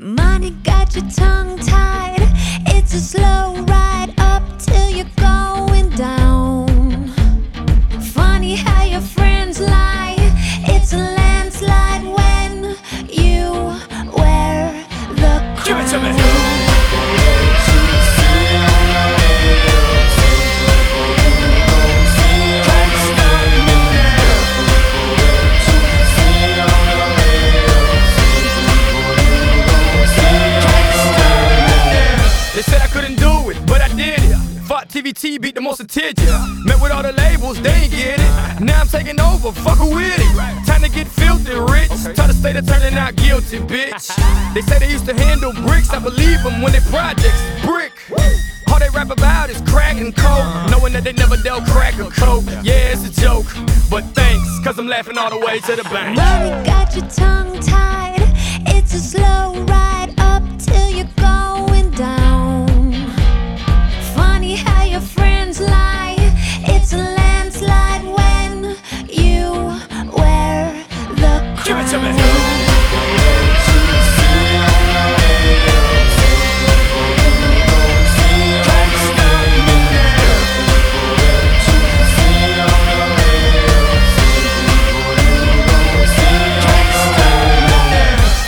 Money got your tongue tied. It's a slow ride it. TVT, beat the most attention. Met with all the labels, they ain't get it. Now I'm taking over, fuck who with it. Time to get filthy rich. Try to stay to turning out guilty, bitch. They say they used to handle bricks, I believe them when they projects brick. All they rap about is crack and coke, knowing that they never dealt crack or coke. Yeah, it's a joke, but thanks, cause I'm laughing all the way to the bank. Money got your tongue tied. It's a slow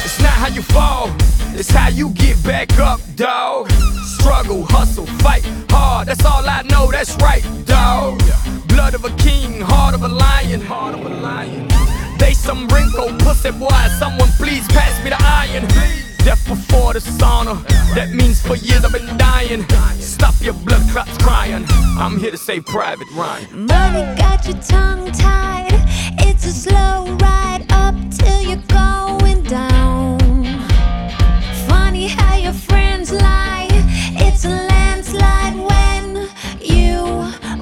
It's not how you fall, it's how you get back up, dog. Struggle, hustle, fight hard, that's all I know, that's right, dog. Blood of a king, heart of a lion, heart of a lion. They some wrinkle pussy boy, someone That means for years I've been dying. Stop your blood clots crying. I'm here to save Private Ryan. Money got your tongue tied. It's a slow ride up till you're going down. Funny how your friends lie. It's a landslide when you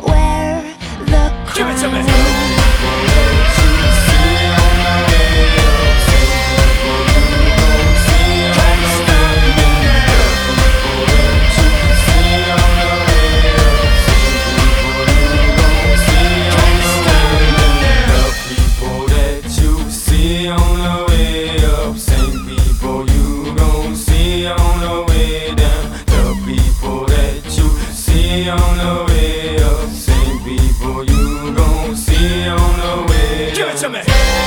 wear the crown. Give it to me. to me.